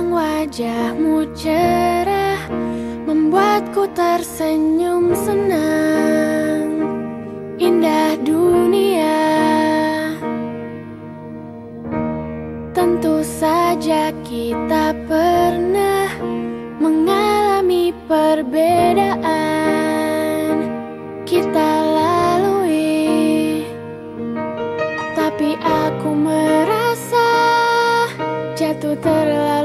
yang wajahmu cerah Membuatku tersenyum senang. Indah dunia. Tentu saja kita pernah Mengalami perbedaan. Kita lalui. Tapi aku merasa jatuh terlalu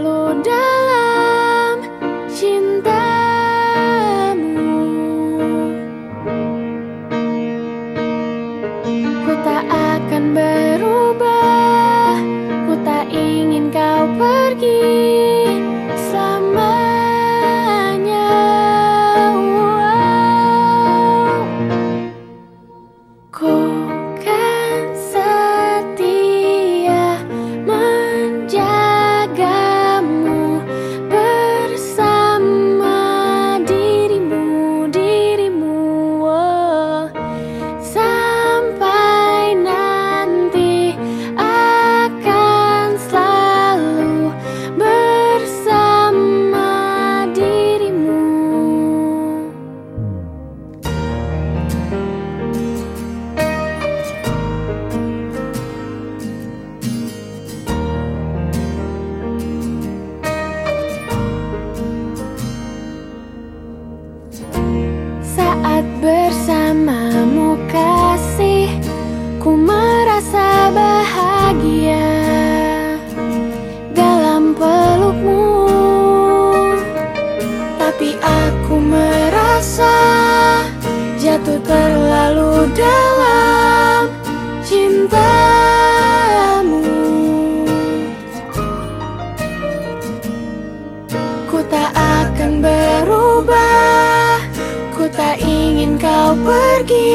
ingin kau pergi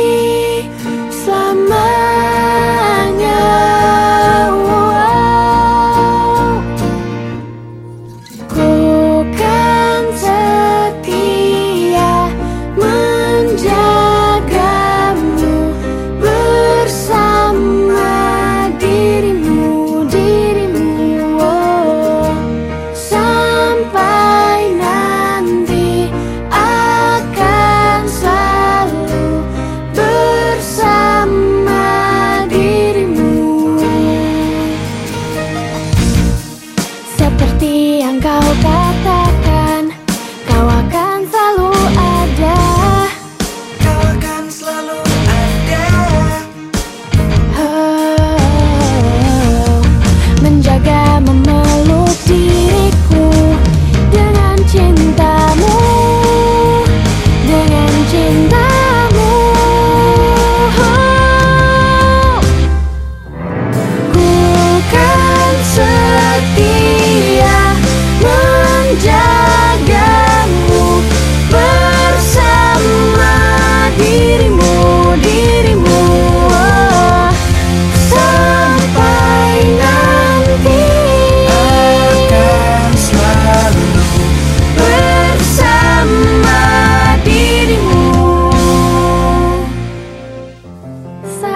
Selamat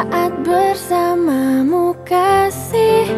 saat bersamamu kasih.